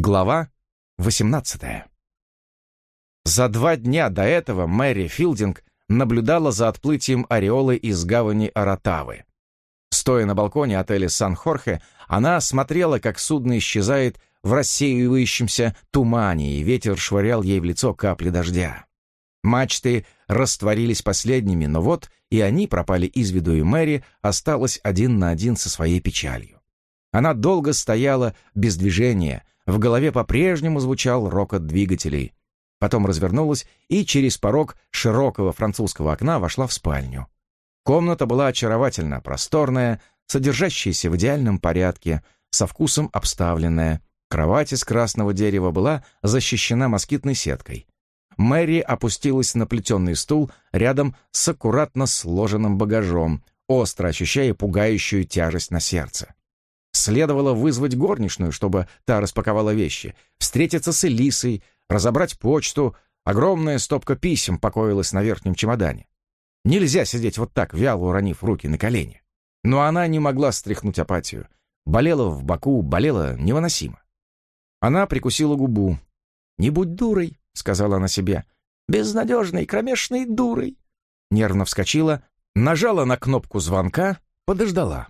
Глава 18 За два дня до этого Мэри Филдинг наблюдала за отплытием Ореолы из гавани Аратавы. Стоя на балконе отеля Сан-Хорхе, она смотрела, как судно исчезает в рассеивающемся тумане, и ветер швырял ей в лицо капли дождя. Мачты растворились последними, но вот и они пропали из виду, и Мэри осталась один на один со своей печалью. Она долго стояла без движения, в голове по-прежнему звучал рокот двигателей. Потом развернулась и через порог широкого французского окна вошла в спальню. Комната была очаровательно просторная, содержащаяся в идеальном порядке, со вкусом обставленная. Кровать из красного дерева была защищена москитной сеткой. Мэри опустилась на плетеный стул рядом с аккуратно сложенным багажом, остро ощущая пугающую тяжесть на сердце. Следовало вызвать горничную, чтобы та распаковала вещи, встретиться с Элисой, разобрать почту. Огромная стопка писем покоилась на верхнем чемодане. Нельзя сидеть вот так, вяло уронив руки на колени. Но она не могла стряхнуть апатию. Болела в боку, болела невыносимо. Она прикусила губу. «Не будь дурой», — сказала она себе. «Безнадежной, кромешной дурой». Нервно вскочила, нажала на кнопку звонка, подождала.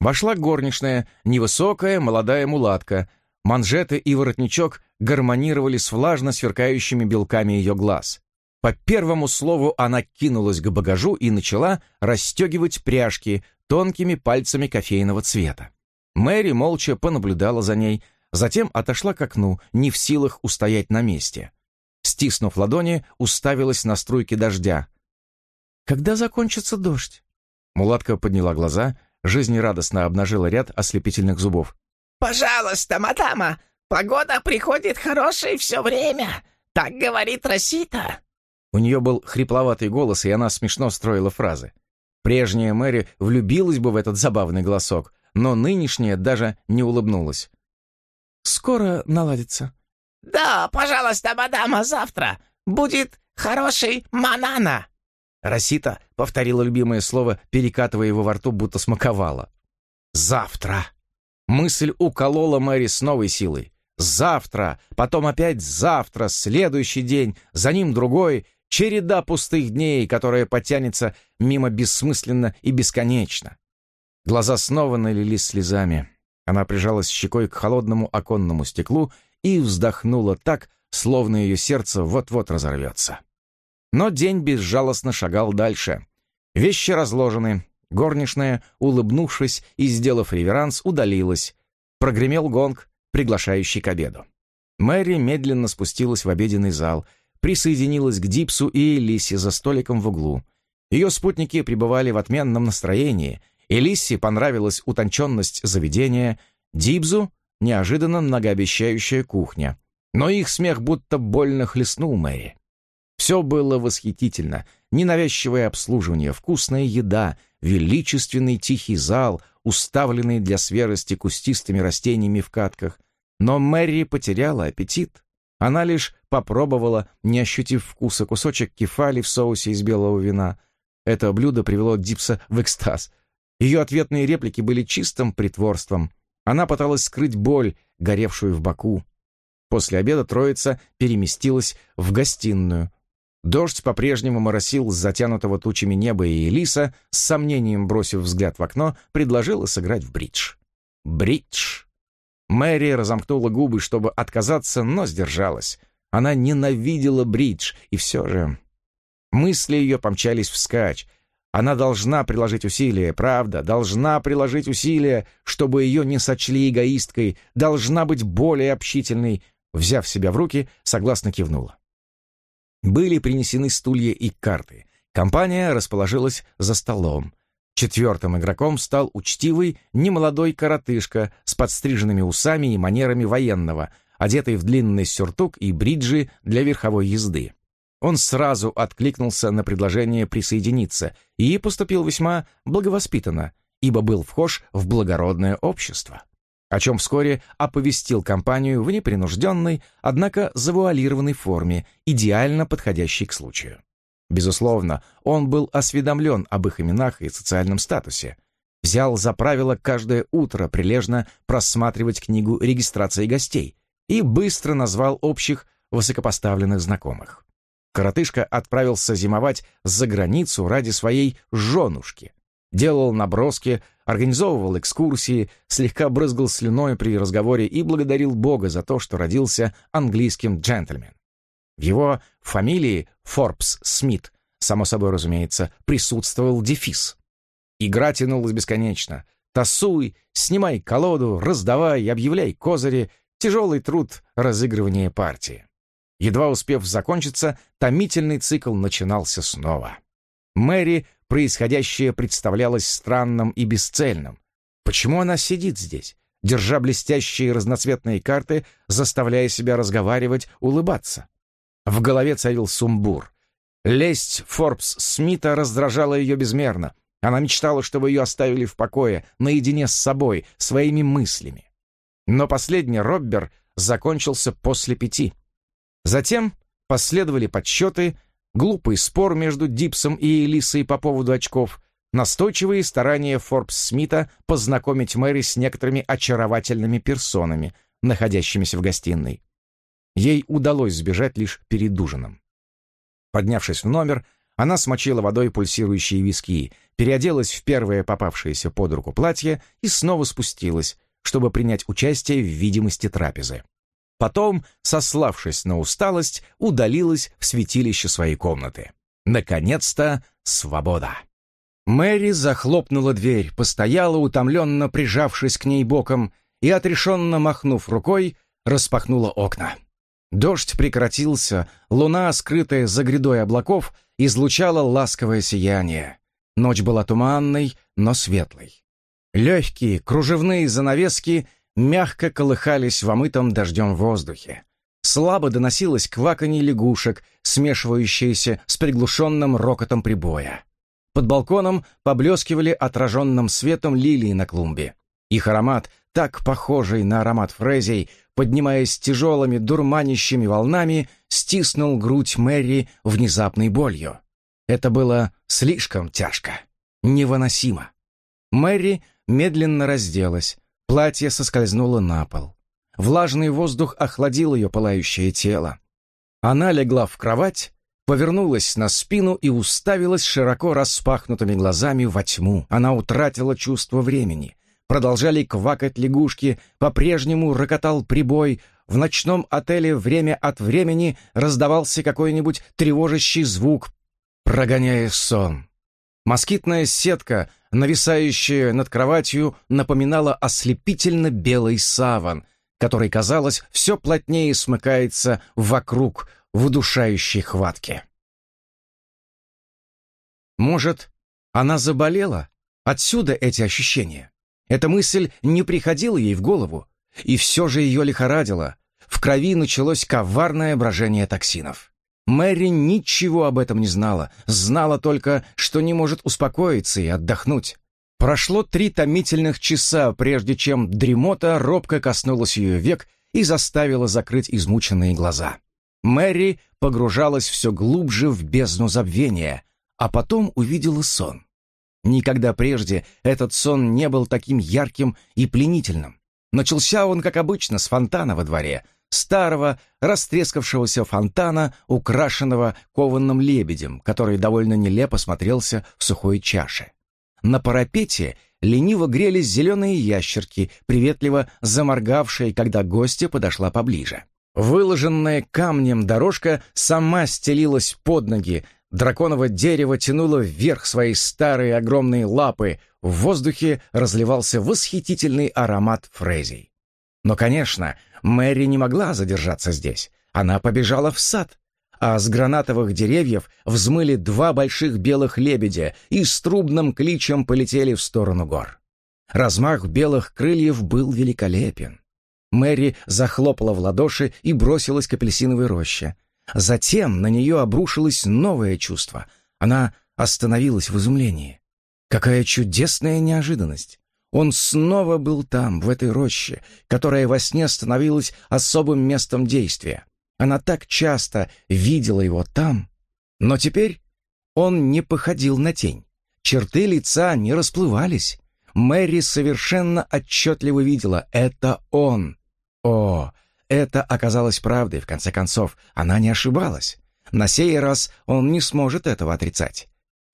Вошла горничная, невысокая, молодая мулатка. Манжеты и воротничок гармонировали с влажно сверкающими белками ее глаз. По первому слову она кинулась к багажу и начала расстегивать пряжки тонкими пальцами кофейного цвета. Мэри молча понаблюдала за ней, затем отошла к окну, не в силах устоять на месте. Стиснув ладони, уставилась на струйки дождя. «Когда закончится дождь?» Мулатка подняла глаза, жизнерадостно обнажила ряд ослепительных зубов. «Пожалуйста, мадама, погода приходит хорошая все время. Так говорит Росита». У нее был хрипловатый голос, и она смешно строила фразы. Прежняя Мэри влюбилась бы в этот забавный голосок, но нынешняя даже не улыбнулась. «Скоро наладится». «Да, пожалуйста, мадама, завтра будет хороший манана». Росита повторила любимое слово, перекатывая его во рту, будто смаковала. «Завтра». Мысль уколола Мэри с новой силой. «Завтра», потом опять «завтра», следующий день, за ним другой, череда пустых дней, которая потянется мимо бессмысленно и бесконечно. Глаза снова налились слезами. Она прижалась щекой к холодному оконному стеклу и вздохнула так, словно ее сердце вот-вот разорвется. Но день безжалостно шагал дальше. Вещи разложены. Горничная, улыбнувшись и сделав реверанс, удалилась. Прогремел гонг, приглашающий к обеду. Мэри медленно спустилась в обеденный зал, присоединилась к Дипсу и Элисе за столиком в углу. Ее спутники пребывали в отменном настроении. Элисе понравилась утонченность заведения, Дипзу — неожиданно многообещающая кухня. Но их смех будто больно хлестнул Мэри. Все было восхитительно. Ненавязчивое обслуживание, вкусная еда, величественный тихий зал, уставленный для свежести кустистыми растениями в катках. Но Мэри потеряла аппетит. Она лишь попробовала, не ощутив вкуса, кусочек кефали в соусе из белого вина. Это блюдо привело Дипса в экстаз. Ее ответные реплики были чистым притворством. Она пыталась скрыть боль, горевшую в боку. После обеда троица переместилась в гостиную. Дождь по-прежнему моросил с затянутого тучами неба, и Элиса, с сомнением бросив взгляд в окно, предложила сыграть в бридж. Бридж. Мэри разомкнула губы, чтобы отказаться, но сдержалась. Она ненавидела бридж, и все же... Мысли ее помчались вскачь. Она должна приложить усилия, правда, должна приложить усилия, чтобы ее не сочли эгоисткой, должна быть более общительной. Взяв себя в руки, согласно кивнула. Были принесены стулья и карты. Компания расположилась за столом. Четвертым игроком стал учтивый, немолодой коротышка с подстриженными усами и манерами военного, одетый в длинный сюртук и бриджи для верховой езды. Он сразу откликнулся на предложение присоединиться и поступил весьма благовоспитанно, ибо был вхож в благородное общество о чем вскоре оповестил компанию в непринужденной, однако завуалированной форме, идеально подходящей к случаю. Безусловно, он был осведомлен об их именах и социальном статусе. Взял за правило каждое утро прилежно просматривать книгу регистрации гостей, и быстро назвал общих высокопоставленных знакомых. Коротышка отправился зимовать за границу ради своей женушки. Делал наброски, организовывал экскурсии, слегка брызгал слюной при разговоре и благодарил Бога за то, что родился английским джентльмен. В его фамилии Форбс Смит, само собой разумеется, присутствовал дефис. Игра тянулась бесконечно. Тасуй, снимай колоду, раздавай, объявляй козыри, тяжелый труд разыгрывания партии. Едва успев закончиться, томительный цикл начинался снова. Мэри происходящее представлялось странным и бесцельным. Почему она сидит здесь, держа блестящие разноцветные карты, заставляя себя разговаривать, улыбаться? В голове царил сумбур. Лесть Форбс Смита раздражала ее безмерно. Она мечтала, чтобы ее оставили в покое, наедине с собой, своими мыслями. Но последний Роббер закончился после пяти. Затем последовали подсчеты, глупый спор между Дипсом и Элисой по поводу очков, настойчивые старания Форбс Смита познакомить Мэри с некоторыми очаровательными персонами, находящимися в гостиной. Ей удалось сбежать лишь перед ужином. Поднявшись в номер, она смочила водой пульсирующие виски, переоделась в первое попавшееся под руку платье и снова спустилась, чтобы принять участие в видимости трапезы. Потом, сославшись на усталость, удалилась в святилище своей комнаты. Наконец-то свобода. Мэри захлопнула дверь, постояла, утомленно прижавшись к ней боком, и, отрешенно махнув рукой, распахнула окна. Дождь прекратился, луна, скрытая за грядой облаков, излучала ласковое сияние. Ночь была туманной, но светлой. Легкие кружевные занавески мягко колыхались в омытом дождем воздухе. Слабо доносилось кваканье лягушек, смешивающееся с приглушенным рокотом прибоя. Под балконом поблескивали отраженным светом лилии на клумбе. Их аромат, так похожий на аромат фрезий, поднимаясь тяжелыми дурманящими волнами, стиснул грудь Мэри внезапной болью. Это было слишком тяжко, невыносимо. Мэри медленно разделась, Платье соскользнуло на пол. Влажный воздух охладил ее пылающее тело. Она легла в кровать, повернулась на спину и уставилась широко распахнутыми глазами во тьму. Она утратила чувство времени. Продолжали квакать лягушки, по-прежнему рокотал прибой, в ночном отеле время от времени раздавался какой-нибудь тревожащий звук, прогоняя сон. Москитная сетка, нависающая над кроватью, напоминала ослепительно белый саван, который, казалось, все плотнее смыкается вокруг в удушающей хватке. Может, она заболела? Отсюда эти ощущения. Эта мысль не приходила ей в голову, и все же ее лихорадило. В крови началось коварное брожение токсинов. Мэри ничего об этом не знала, знала только, что не может успокоиться и отдохнуть. Прошло три томительных часа, прежде чем дремота робко коснулась ее век и заставила закрыть измученные глаза. Мэри погружалась все глубже в бездну забвения, а потом увидела сон. Никогда прежде этот сон не был таким ярким и пленительным. Начался он, как обычно, с фонтана во дворе — старого, растрескавшегося фонтана, украшенного кованным лебедем, который довольно нелепо смотрелся в сухой чаше. На парапете лениво грелись зеленые ящерки, приветливо заморгавшие, когда гостья подошла поближе. Выложенная камнем дорожка сама стелилась под ноги, драконово дерево тянуло вверх свои старые огромные лапы, в воздухе разливался восхитительный аромат фрезий. Но, конечно, Мэри не могла задержаться здесь. Она побежала в сад, а с гранатовых деревьев взмыли два больших белых лебедя и с трубным кличем полетели в сторону гор. Размах белых крыльев был великолепен. Мэри захлопала в ладоши и бросилась к апельсиновой роще. Затем на нее обрушилось новое чувство. Она остановилась в изумлении. Какая чудесная неожиданность! Он снова был там, в этой роще, которая во сне становилась особым местом действия. Она так часто видела его там, но теперь он не походил на тень. Черты лица не расплывались. Мэри совершенно отчетливо видела — это он. О, это оказалось правдой, в конце концов, она не ошибалась. На сей раз он не сможет этого отрицать.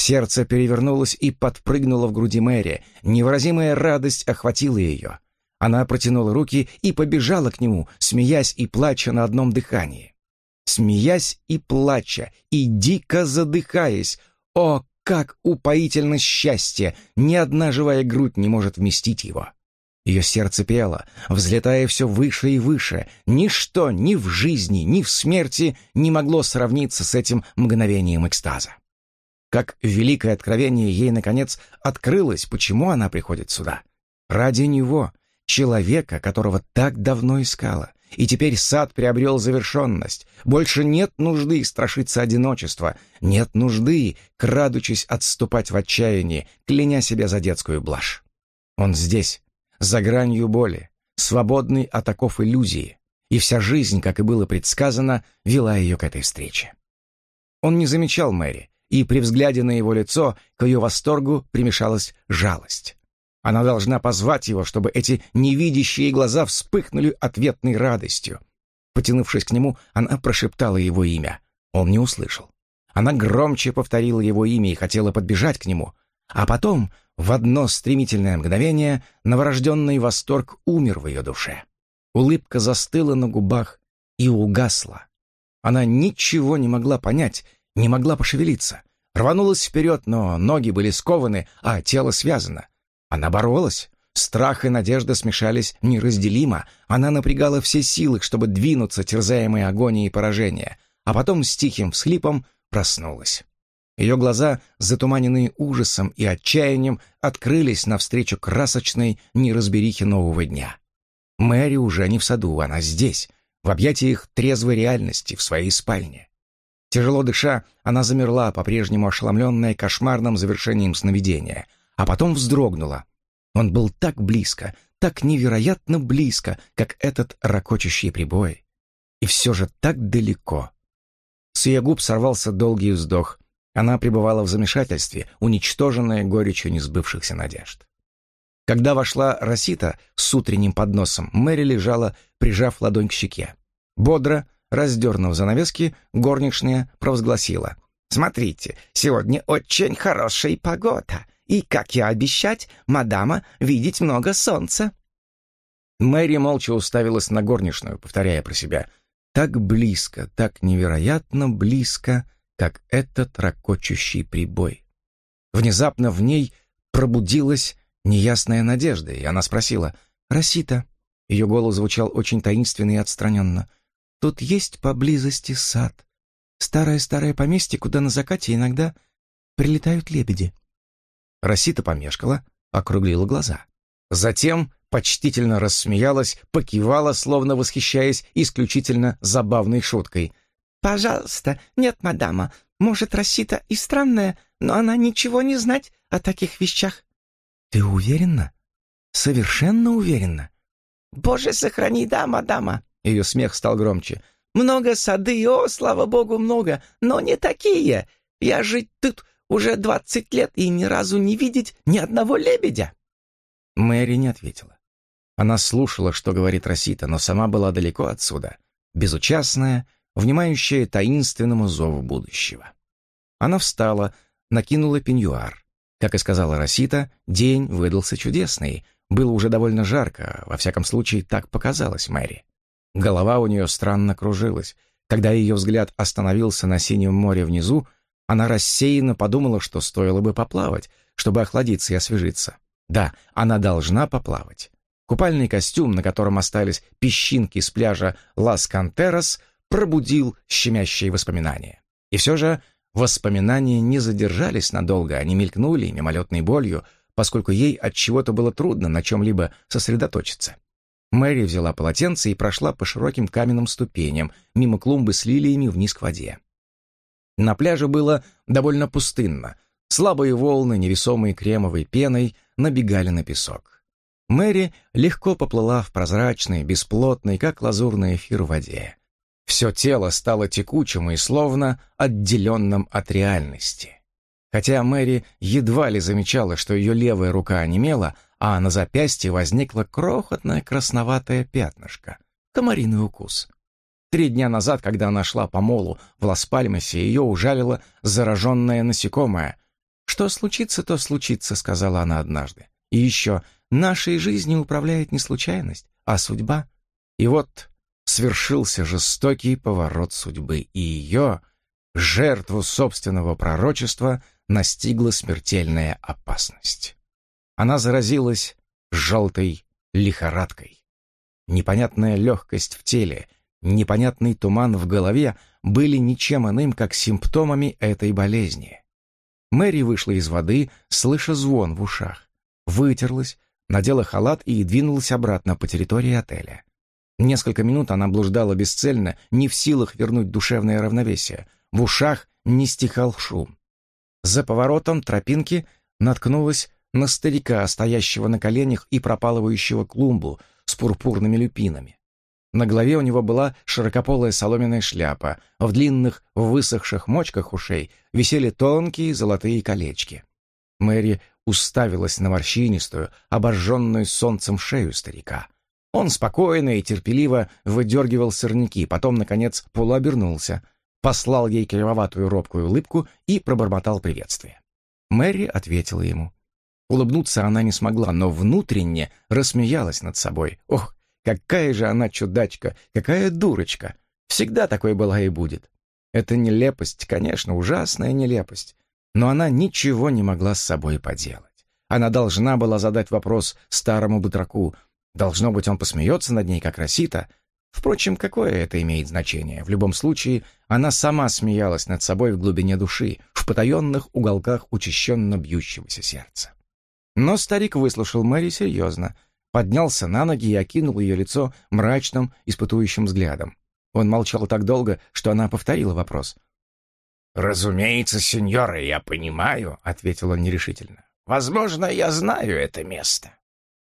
Сердце перевернулось и подпрыгнуло в груди Мэри. Невыразимая радость охватила ее. Она протянула руки и побежала к нему, смеясь и плача на одном дыхании. Смеясь и плача, и дико задыхаясь. О, как упоительно счастье! Ни одна живая грудь не может вместить его. Ее сердце пело, взлетая все выше и выше. Ничто ни в жизни, ни в смерти не могло сравниться с этим мгновением экстаза. Как великое откровение ей, наконец, открылось, почему она приходит сюда. Ради него, человека, которого так давно искала. И теперь сад приобрел завершенность. Больше нет нужды страшиться одиночества. Нет нужды, крадучись, отступать в отчаянии, кляня себя за детскую блажь. Он здесь, за гранью боли, свободный от оков иллюзии. И вся жизнь, как и было предсказано, вела ее к этой встрече. Он не замечал Мэри, и при взгляде на его лицо к ее восторгу примешалась жалость. Она должна позвать его, чтобы эти невидящие глаза вспыхнули ответной радостью. Потянувшись к нему, она прошептала его имя. Он не услышал. Она громче повторила его имя и хотела подбежать к нему. А потом, в одно стремительное мгновение, новорожденный восторг умер в ее душе. Улыбка застыла на губах и угасла. Она ничего не могла понять, не могла пошевелиться. Рванулась вперед, но ноги были скованы, а тело связано. Она боролась. Страх и надежда смешались неразделимо. Она напрягала все силы, чтобы двинуться, терзаемой агонией поражения, а потом с тихим всхлипом проснулась. Ее глаза, затуманенные ужасом и отчаянием, открылись навстречу красочной неразберихе нового дня. Мэри уже не в саду, она здесь, в объятиях трезвой реальности, в своей спальне. Тяжело дыша, она замерла, по-прежнему ошеломленная кошмарным завершением сновидения — а потом вздрогнула. Он был так близко, так невероятно близко, как этот ракочущий прибой. И все же так далеко. С ее губ сорвался долгий вздох. Она пребывала в замешательстве, уничтоженная горечью несбывшихся надежд. Когда вошла Росита с утренним подносом, Мэри лежала, прижав ладонь к щеке. Бодро, раздернув занавески, горничная провозгласила. «Смотрите, сегодня очень хорошая погода. И, как я обещать, мадама, видеть много солнца». Мэри молча уставилась на горничную, повторяя про себя. «Так близко, так невероятно близко, как этот ракочущий прибой». Внезапно в ней пробудилась неясная надежда, и она спросила, «Росита?» Ее голос звучал очень таинственно и отстраненно. «Тут есть поблизости сад. Старое-старое поместье, куда на закате иногда прилетают лебеди. Росита помешкала, округлила глаза. Затем почтительно рассмеялась, покивала, словно восхищаясь исключительно забавной шуткой. «Пожалуйста, нет, мадама. Может, Росита и странная, но она ничего не знать о таких вещах». «Ты уверена? Совершенно уверена?» «Боже, сохрани, да, мадама!» Ее смех стал громче. «Много сады, о, слава богу, много, но не такие. Я жить тут уже двадцать лет и ни разу не видеть ни одного лебедя!» Мэри не ответила. Она слушала, что говорит Росита, но сама была далеко отсюда, безучастная, внимающая таинственному зову будущего. Она встала, накинула пеньюар. Как и сказала Росита, день выдался чудесный. Было уже довольно жарко, во всяком случае, так показалось Мэри. Голова у нее странно кружилась. Когда ее взгляд остановился на синем море внизу, она рассеянно подумала, что стоило бы поплавать, чтобы охладиться и освежиться. Да, она должна поплавать. Купальный костюм, на котором остались песчинки с пляжа Лас Кантерас, пробудил щемящие воспоминания. И все же воспоминания не задержались надолго, они мелькнули мимолетной болью, поскольку ей от чего-то было трудно на чем-либо сосредоточиться. Мэри взяла полотенце и прошла по широким каменным ступеням, мимо клумбы с лилиями вниз к воде. На пляже было довольно пустынно. Слабые волны, невесомые кремовой пеной, набегали на песок. Мэри легко поплыла в прозрачной, бесплотной, как лазурный эфир в воде. Все тело стало текучим и словно отделенным от реальности. Хотя Мэри едва ли замечала, что ее левая рука онемела, а на запястье возникло крохотное красноватое пятнышко. комариный укус. Три дня назад, когда она шла по молу в Лас-Пальмасе, ее ужалило зараженное насекомое. «Что случится, то случится», — сказала она однажды. «И еще, нашей жизнью управляет не случайность, а судьба». И вот свершился жестокий поворот судьбы, и ее, жертву собственного пророчества, настигла смертельная опасность. Она заразилась желтой лихорадкой. Непонятная легкость в теле, непонятный туман в голове были ничем иным, как симптомами этой болезни. Мэри вышла из воды, слыша звон в ушах, вытерлась, надела халат и двинулась обратно по территории отеля. Несколько минут она блуждала бесцельно, не в силах вернуть душевное равновесие. В ушах не стихал шум. За поворотом тропинки наткнулась на старика, стоящего на коленях и пропалывающего клумбу с пурпурными люпинами. На голове у него была широкополая соломенная шляпа, в длинных, высохших мочках ушей висели тонкие золотые колечки. Мэри уставилась на морщинистую, обожженную солнцем шею старика. Он спокойно и терпеливо выдергивал сорняки, потом, наконец, полуобернулся, послал ей кривоватую робкую улыбку и пробормотал приветствие. Мэри ответила ему. Улыбнуться она не смогла, но внутренне рассмеялась над собой. Ох, какая же она чудачка, какая дурочка. Всегда такой была и будет. Это нелепость, конечно, ужасная нелепость. Но она ничего не могла с собой поделать. Она должна была задать вопрос старому батраку. Должно быть, он посмеется над ней, как Росита. Впрочем, какое это имеет значение? В любом случае, она сама смеялась над собой в глубине души, в потаенных уголках учащенно бьющегося сердца. Но старик выслушал Мэри серьезно, поднялся на ноги и окинул ее лицо мрачным, испытующим взглядом. Он молчал так долго, что она повторила вопрос. «Разумеется, сеньора, я понимаю», — ответил он нерешительно. «Возможно, я знаю это место».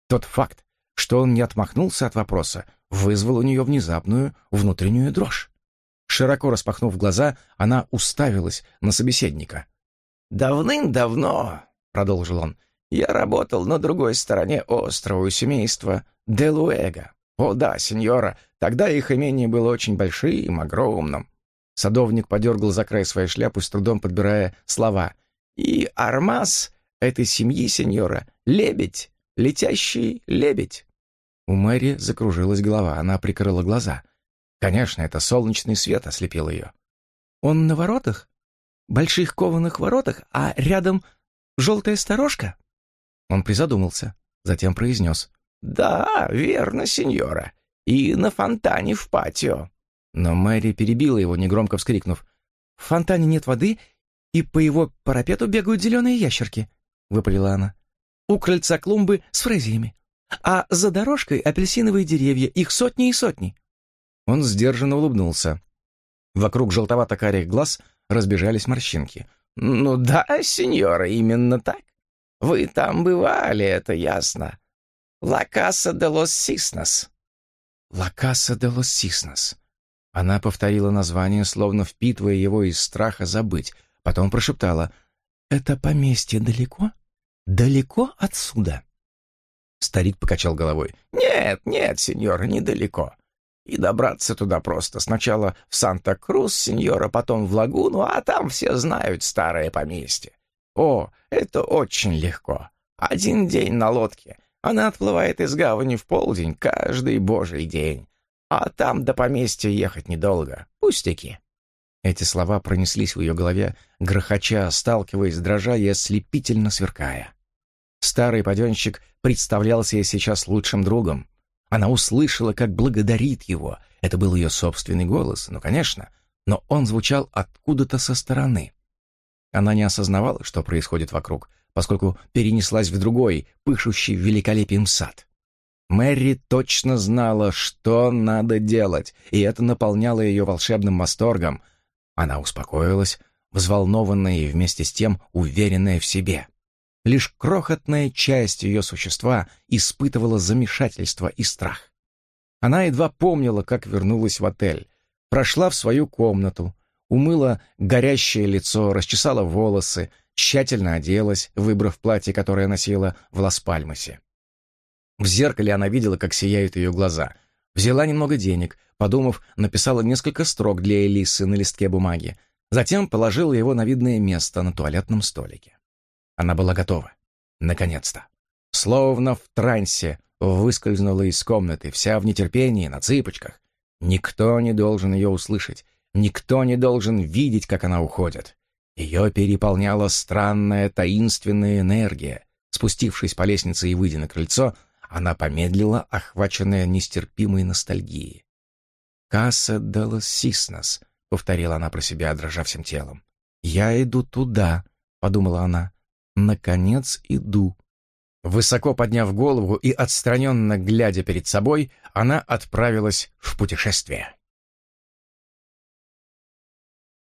Тот факт, что он не отмахнулся от вопроса, вызвал у нее внезапную внутреннюю дрожь. Широко распахнув глаза, она уставилась на собеседника. «Давным-давно», — продолжил он, я работал на другой стороне острова у семейства Делуэга. О да, сеньора, тогда их имение было очень большим, огромным. Садовник подергал за край своей шляпы, с трудом подбирая слова. И Армаз этой семьи, сеньора, лебедь, летящий лебедь. У Мэри закружилась голова, она прикрыла глаза. Конечно, это солнечный свет ослепил ее. «Он на воротах? Больших кованых воротах, а рядом желтая сторожка?» Он призадумался, затем произнес. «Да, верно, сеньора. И на фонтане в патио». Но Мэри перебила его, негромко вскрикнув. «В фонтане нет воды, и по его парапету бегают зеленые ящерки», — выпалила она. «У крыльца клумбы с фрезиями, а за дорожкой апельсиновые деревья, их сотни и сотни». Он сдержанно улыбнулся. Вокруг желтовато-карих глаз разбежались морщинки. «Ну да, сеньора, именно так. Вы там бывали, это ясно. Ла Каса де лос Сиснос». «Ла Каса де лос Сиснос». Она повторила название, словно впитывая его из страха забыть. Потом прошептала. «Это поместье далеко? Далеко отсюда?» Старик покачал головой. «Нет, нет, сеньора, недалеко. И добраться туда просто. Сначала в Санта-Крус, сеньора, потом в Лагуну, а там все знают старое поместье. О, это очень легко. Один день на лодке. Она отплывает из гавани в полдень каждый божий день. А там до поместья ехать недолго. Пустяки. Эти слова пронеслись в ее голове, грохоча, сталкиваясь, дрожа и ослепительно сверкая. Старый паденщик представлялся ей сейчас лучшим другом. Она услышала, как благодарит его. Это был ее собственный голос, ну, конечно, но он звучал откуда-то со стороны. Она не осознавала, что происходит вокруг, поскольку перенеслась в другой, пышущий великолепием сад. Мэри точно знала, что надо делать, и это наполняло ее волшебным восторгом. Она успокоилась, взволнованная и вместе с тем уверенная в себе. Лишь крохотная часть ее существа испытывала замешательство и страх. Она едва помнила, как вернулась в отель, прошла в свою комнату, умыла горящее лицо, расчесала волосы, тщательно оделась, выбрав платье, которое носила в Лас-Пальмасе. В зеркале она видела, как сияют ее глаза. Взяла немного денег, подумав, написала несколько строк для Элисы на листке бумаги. Затем положила его на видное место на туалетном столике. Она была готова. Наконец-то. Словно в трансе выскользнула из комнаты, вся в нетерпении, на цыпочках. Никто не должен ее услышать, никто не должен видеть, как она уходит. Ее переполняла странная таинственная энергия. Спустившись по лестнице и выйдя на крыльцо, она помедлила, охваченная нестерпимой ностальгией. «Касса Делос Сиснос», — повторила она про себя, дрожа всем телом. «Я иду туда», — подумала она. «Наконец иду». Высоко подняв голову и отстраненно глядя перед собой, она отправилась в путешествие.